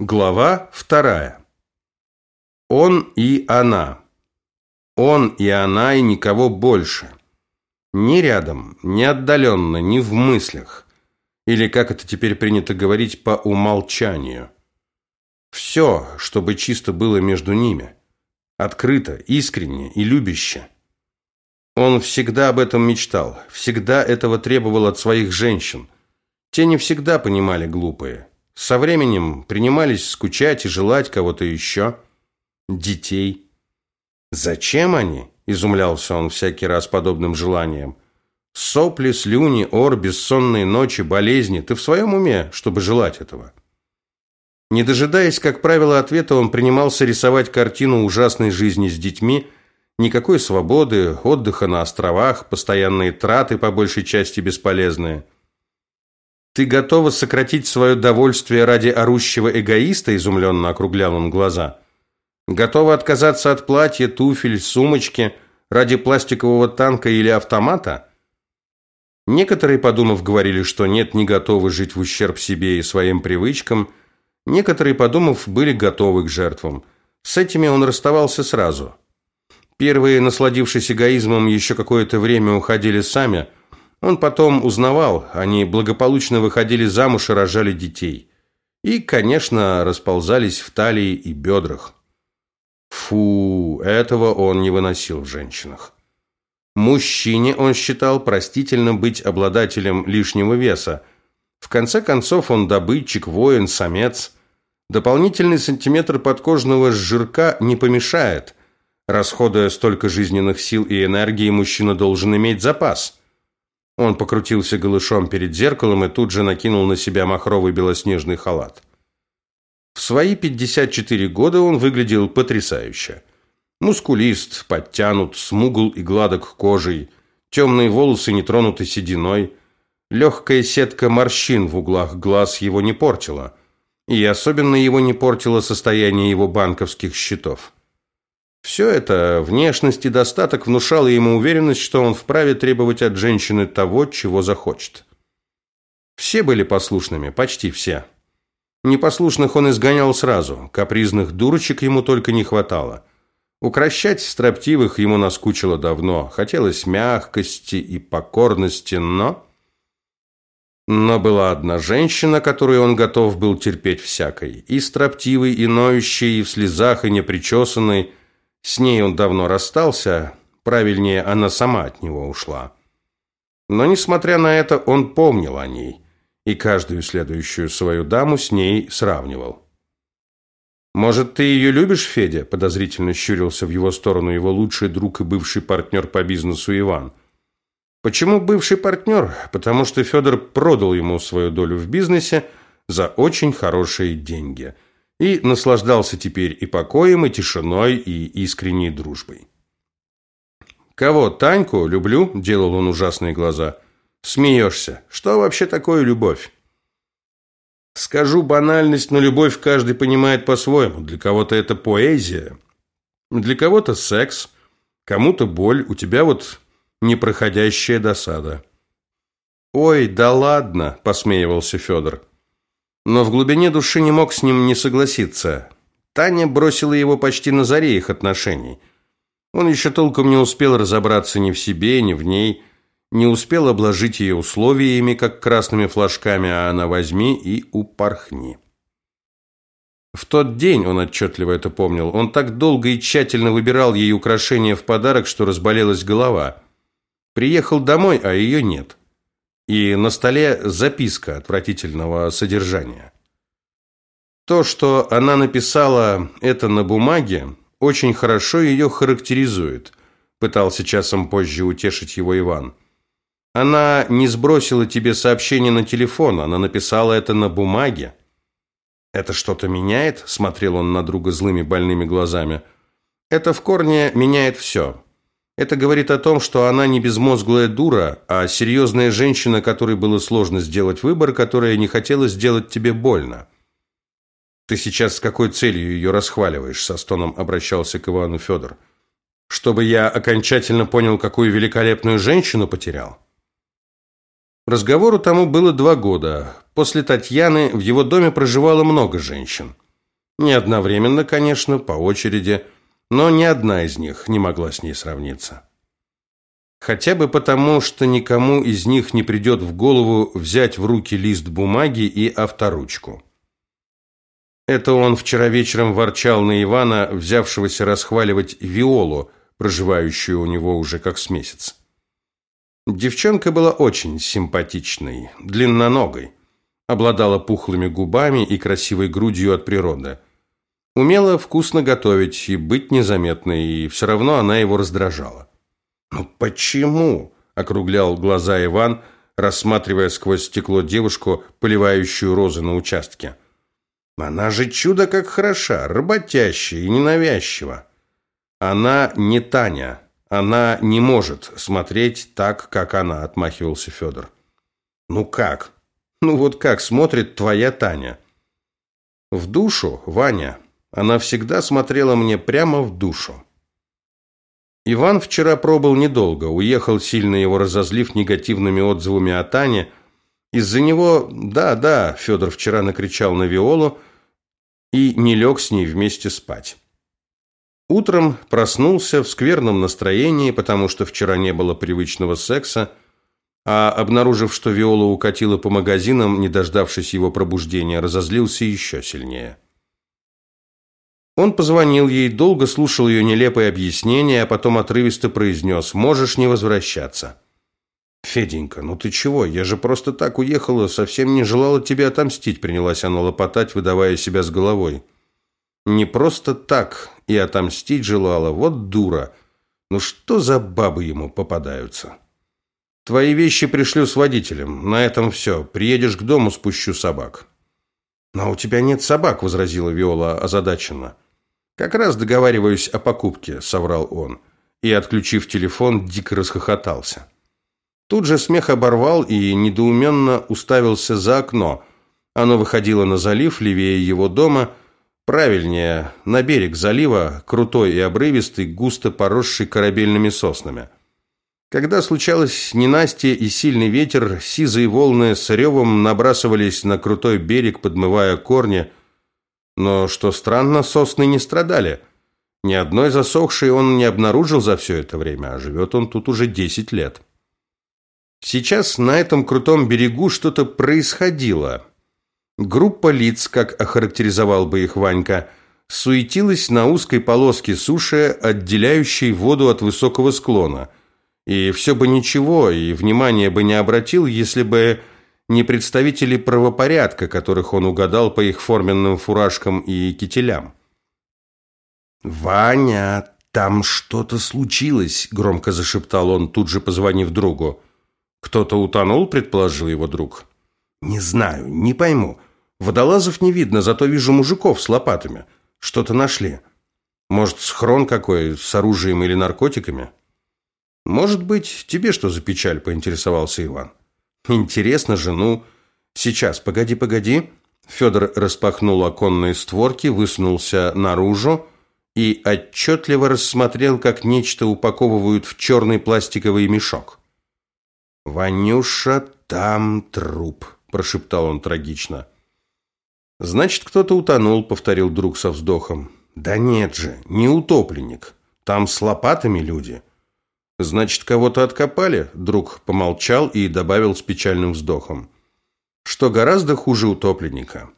Глава вторая. Он и она. Он и она и никого больше. Ни рядом, ни отдаленно, ни в мыслях. Или, как это теперь принято говорить, по умолчанию. Все, чтобы чисто было между ними. Открыто, искренне и любяще. Он всегда об этом мечтал, всегда этого требовал от своих женщин. Те не всегда понимали глупые. Со временем принимались скучать и желать кого-то еще. Детей. Зачем они? Изумлялся он всякий раз подобным желанием. Сопли, слюни, ор, бессонные ночи, болезни. Ты в своем уме, чтобы желать этого? Не дожидаясь, как правило, ответа, он принимался рисовать картину ужасной жизни с детьми, никакой свободы, отдыха на островах, постоянные траты, по большей части бесполезные – «Ты готова сократить свое довольствие ради орущего эгоиста?» – изумленно округлял он глаза. «Готова отказаться от платья, туфель, сумочки ради пластикового танка или автомата?» Некоторые, подумав, говорили, что нет, не готовы жить в ущерб себе и своим привычкам. Некоторые, подумав, были готовы к жертвам. С этими он расставался сразу. Первые, насладившись эгоизмом, еще какое-то время уходили сами – он потом узнавал, они благополучно выходили замуж и рожали детей. И, конечно, расползались в талии и бедрах. Фу, этого он не выносил в женщинах. Мужчине он считал простительно быть обладателем лишнего веса. В конце концов, он добытчик, воин, самец. Дополнительный сантиметр подкожного жирка не помешает. Расходуя столько жизненных сил и энергии, мужчина должен иметь запас – он покрутился голышом перед зеркалом и тут же накинул на себя махровый белоснежный халат. В свои 54 года он выглядел потрясающе. Мускулист, подтянут, смугл и гладок кожей, темные волосы не тронуты сединой, легкая сетка морщин в углах глаз его не портила, и особенно его не портило состояние его банковских счетов. Все это, внешность и достаток, внушало ему уверенность, что он вправе требовать от женщины того, чего захочет. Все были послушными, почти все. Непослушных он изгонял сразу, капризных дурочек ему только не хватало. Укращать строптивых ему наскучило давно, хотелось мягкости и покорности, но... Но была одна женщина, которую он готов был терпеть всякой, и строптивой, и ноющей, и в слезах, и непричесанной, с ней он давно расстался, правильнее, она сама от него ушла. Но, несмотря на это, он помнил о ней и каждую следующую свою даму с ней сравнивал. «Может, ты ее любишь, Федя?» – подозрительно щурился в его сторону его лучший друг и бывший партнер по бизнесу Иван. Почему бывший партнер? Потому что Федор продал ему свою долю в бизнесе за очень хорошие деньги – и наслаждался теперь и покоем, и тишиной, и искренней дружбой. «Кого? Таньку? Люблю?» – делал он ужасные глаза. «Смеешься. Что вообще такое любовь?» «Скажу банальность, но любовь каждый понимает по-своему. Для кого-то это поэзия, для кого-то секс, кому-то боль, у тебя вот непроходящая досада». «Ой, да ладно!» – посмеивался Федор но в глубине души не мог с ним не согласиться. Таня бросила его почти на заре их отношений. Он еще толком не успел разобраться ни в себе, ни в ней, не успел обложить ее условиями, как красными флажками, а она возьми и упорхни. В тот день, он отчетливо это помнил, он так долго и тщательно выбирал ей украшения в подарок, что разболелась голова. Приехал домой, а ее нет и на столе записка отвратительного содержания. То, что она написала это на бумаге, очень хорошо ее характеризует, пытался часом позже утешить его Иван. Она не сбросила тебе сообщение на телефон, она написала это на бумаге. Это что-то меняет? смотрел он на друга злыми больными глазами. Это в корне меняет все. Это говорит о том, что она не безмозглая дура, а серьезная женщина, которой было сложно сделать выбор, которая не хотела сделать тебе больно. Ты сейчас с какой целью ее расхваливаешь? Со стоном обращался к Ивану Федор. Чтобы я окончательно понял, какую великолепную женщину потерял. Разговору тому было два года. После Татьяны в его доме проживало много женщин. Не одновременно, конечно, по очереди, но ни одна из них не могла с ней сравниться. Хотя бы потому, что никому из них не придет в голову взять в руки лист бумаги и авторучку. Это он вчера вечером ворчал на Ивана, взявшегося расхваливать Виолу, проживающую у него уже как с месяц. Девчонка была очень симпатичной, длинноногой, обладала пухлыми губами и красивой грудью от природы. Умела вкусно готовить и быть незаметной, и все равно она его раздражала. «Ну почему?» – округлял глаза Иван, рассматривая сквозь стекло девушку, поливающую розы на участке. «Она же чудо как хороша, работящая и ненавязчива. Она не Таня, она не может смотреть так, как она», – отмахивался Федор. «Ну как? Ну вот как смотрит твоя Таня?» «В душу, Ваня. Она всегда смотрела мне прямо в душу». Иван вчера пробыл недолго, уехал, сильно его разозлив негативными отзывами о Тане. Из-за него, да, да, Федор вчера накричал на Виолу и не лег с ней вместе спать. Утром проснулся в скверном настроении, потому что вчера не было привычного секса, а обнаружив, что Виола укатила по магазинам, не дождавшись его пробуждения, разозлился еще сильнее. Он позвонил ей, долго слушал ее нелепые объяснения, а потом отрывисто произнес «Можешь не возвращаться». «Феденька, ну ты чего? Я же просто так уехала, совсем не желала тебе отомстить», принялась она лопотать, выдавая себя с головой. «Не просто так и отомстить желала, вот дура. Ну что за бабы ему попадаются?» «Твои вещи пришлю с водителем, на этом все. Приедешь к дому, спущу собак». «Но у тебя нет собак», — возразила Виола озадаченно. «Как раз договариваюсь о покупке», — соврал он. И, отключив телефон, дико расхохотался. Тут же смех оборвал и недоуменно уставился за окно. Оно выходило на залив, левее его дома, правильнее, на берег залива, крутой и обрывистый, густо поросший корабельными соснами. Когда случалось ненастье и сильный ветер, сизые волны с ревом набрасывались на крутой берег, подмывая корни, но, что странно, сосны не страдали. Ни одной засохшей он не обнаружил за все это время, а живет он тут уже десять лет. Сейчас на этом крутом берегу что-то происходило. Группа лиц, как охарактеризовал бы их Ванька, суетилась на узкой полоске суши, отделяющей воду от высокого склона. И все бы ничего, и внимания бы не обратил, если бы не представители правопорядка, которых он угадал по их форменным фуражкам и кителям. «Ваня, там что-то случилось», – громко зашептал он, тут же позвонив другу. «Кто-то утонул», – предположил его друг. «Не знаю, не пойму. Водолазов не видно, зато вижу мужиков с лопатами. Что-то нашли. Может, схрон какой, с оружием или наркотиками?» «Может быть, тебе что за печаль?» – поинтересовался Иван. Интересно жену. Сейчас, погоди, погоди. Федор распахнул оконные створки, высунулся наружу и отчетливо рассмотрел, как нечто упаковывают в черный пластиковый мешок. «Ванюша, там труп», – прошептал он трагично. «Значит, кто-то утонул», – повторил друг со вздохом. «Да нет же, не утопленник. Там с лопатами люди». Значит, кого-то откопали? Друг помолчал и добавил с печальным вздохом. Что гораздо хуже утопленника.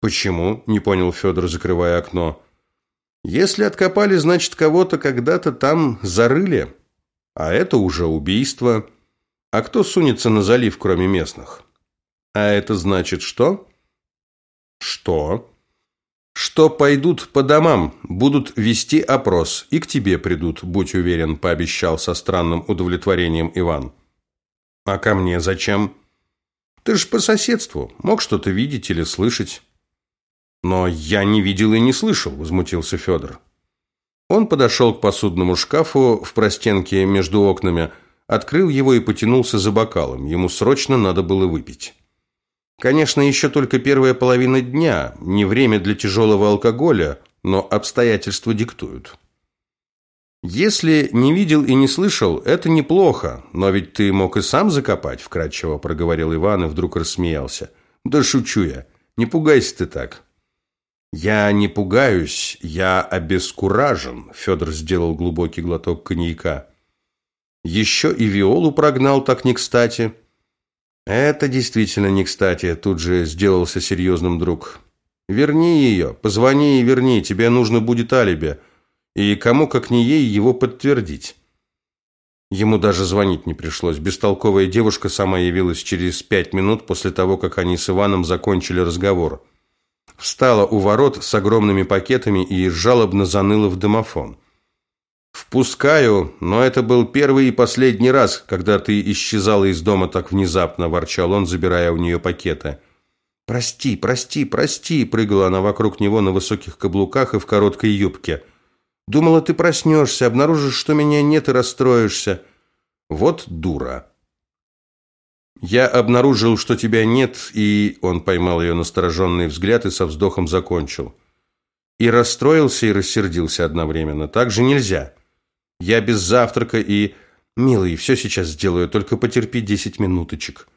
Почему? Не понял Федор, закрывая окно. Если откопали, значит, кого-то когда-то там зарыли. А это уже убийство. А кто сунется на залив, кроме местных? А это значит что? Что? Что пойдут по домам, будут вести опрос, и к тебе придут, будь уверен, пообещал со странным удовлетворением Иван. А ко мне зачем? Ты ж по соседству, мог что-то видеть или слышать. Но я не видел и не слышал, возмутился Федор. Он подошел к посудному шкафу в простенке между окнами, открыл его и потянулся за бокалом. Ему срочно надо было выпить. Конечно, еще только первая половина дня, не время для тяжелого алкоголя, но обстоятельства диктуют. Если не видел и не слышал, это неплохо, но ведь ты мог и сам закопать, вкратчиво проговорил Иван и вдруг рассмеялся. Да шучу я. Не пугайся ты так. Я не пугаюсь, я обескуражен, Федор сделал глубокий глоток коньяка. Еще и Виолу прогнал так не кстати. Это действительно не кстати, тут же сделался серьезным друг. Верни ее, позвони и верни, тебе нужно будет алиби. И кому, как не ей, его подтвердить. Ему даже звонить не пришлось. Бестолковая девушка сама явилась через пять минут после того, как они с Иваном закончили разговор. Встала у ворот с огромными пакетами и жалобно заныла в домофон. «Впускаю, но это был первый и последний раз, когда ты исчезала из дома так внезапно», – ворчал он, забирая у нее пакеты. «Прости, прости, прости!» – прыгала она вокруг него на высоких каблуках и в короткой юбке – Думала, ты проснешься, обнаружишь, что меня нет и расстроишься. Вот дура. Я обнаружил, что тебя нет, и он поймал ее настороженный взгляд и со вздохом закончил. И расстроился, и рассердился одновременно. Так же нельзя. Я без завтрака и... Милый, все сейчас сделаю, только потерпи десять минуточек.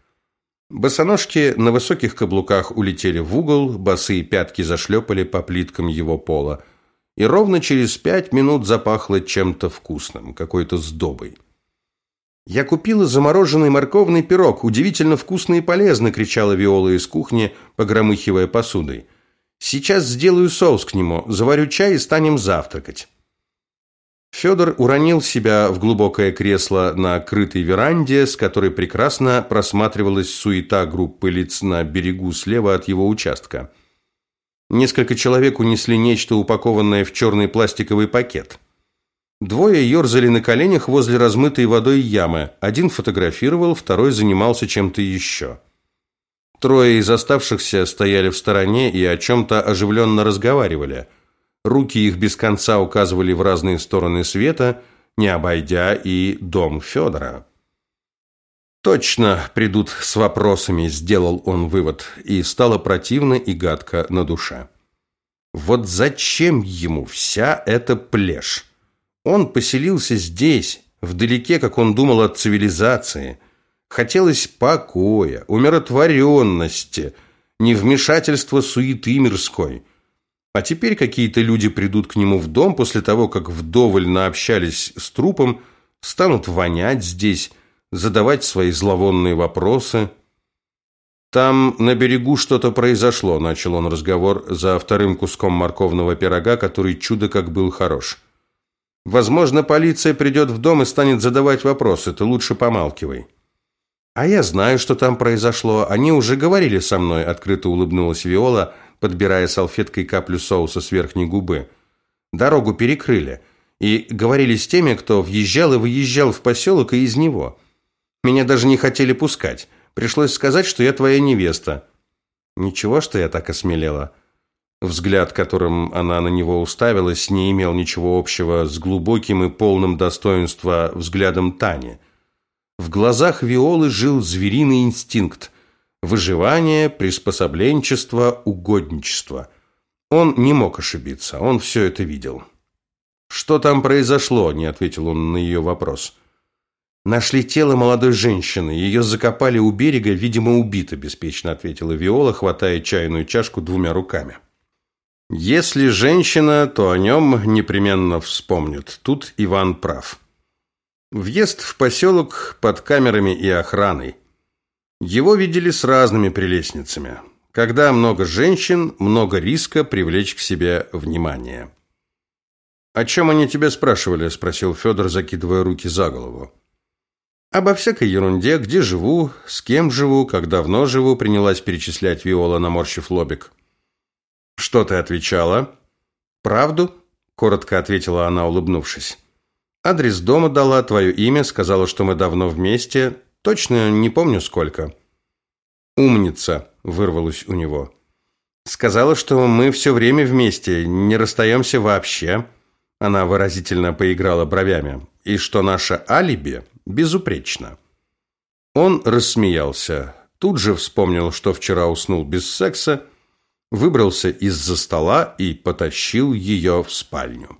Босоножки на высоких каблуках улетели в угол, босые пятки зашлепали по плиткам его пола и ровно через пять минут запахло чем-то вкусным, какой-то сдобой. «Я купила замороженный морковный пирог, удивительно вкусный и полезный!» – кричала Виола из кухни, погромыхивая посудой. «Сейчас сделаю соус к нему, заварю чай и станем завтракать». Федор уронил себя в глубокое кресло на крытой веранде, с которой прекрасно просматривалась суета группы лиц на берегу слева от его участка. Несколько человек унесли нечто, упакованное в черный пластиковый пакет. Двое ерзали на коленях возле размытой водой ямы. Один фотографировал, второй занимался чем-то еще. Трое из оставшихся стояли в стороне и о чем-то оживленно разговаривали. Руки их без конца указывали в разные стороны света, не обойдя и дом Федора. Точно придут с вопросами, сделал он вывод, и стало противно и гадко на душе. Вот зачем ему вся эта плешь? Он поселился здесь, вдалеке, как он думал, от цивилизации. Хотелось покоя, умиротворенности, невмешательства суеты мирской. А теперь какие-то люди придут к нему в дом после того, как вдоволь наобщались с трупом, станут вонять здесь, задавать свои зловонные вопросы. «Там на берегу что-то произошло», – начал он разговор за вторым куском морковного пирога, который чудо как был хорош. «Возможно, полиция придет в дом и станет задавать вопросы, ты лучше помалкивай». «А я знаю, что там произошло. Они уже говорили со мной», – открыто улыбнулась Виола, подбирая салфеткой каплю соуса с верхней губы. «Дорогу перекрыли. И говорили с теми, кто въезжал и выезжал в поселок и из него. Меня даже не хотели пускать. Пришлось сказать, что я твоя невеста. Ничего, что я так осмелела. Взгляд, которым она на него уставилась, не имел ничего общего с глубоким и полным достоинства взглядом Тани. В глазах Виолы жил звериный инстинкт выживание, приспособленчество, угодничество. Он не мог ошибиться, он все это видел. «Что там произошло?» – не ответил он на ее вопрос. Нашли тело молодой женщины. Ее закопали у берега, видимо, убито, беспечно ответила Виола, хватая чайную чашку двумя руками. Если женщина, то о нем непременно вспомнят. Тут Иван прав. Въезд в поселок под камерами и охраной. Его видели с разными прелестницами. Когда много женщин, много риска привлечь к себе внимание. «О чем они тебя спрашивали?» – спросил Федор, закидывая руки за голову. Обо всякой ерунде, где живу, с кем живу, как давно живу, принялась перечислять Виола, наморщив лобик. Что ты отвечала? Правду? коротко ответила она, улыбнувшись. Адрес дома дала, твое имя, сказала, что мы давно вместе, точно не помню сколько. Умница, вырвалось у него. Сказала, что мы все время вместе, не расстаемся вообще. Она выразительно поиграла бровями. И что наше алиби безупречно. Он рассмеялся, тут же вспомнил, что вчера уснул без секса, выбрался из-за стола и потащил ее в спальню.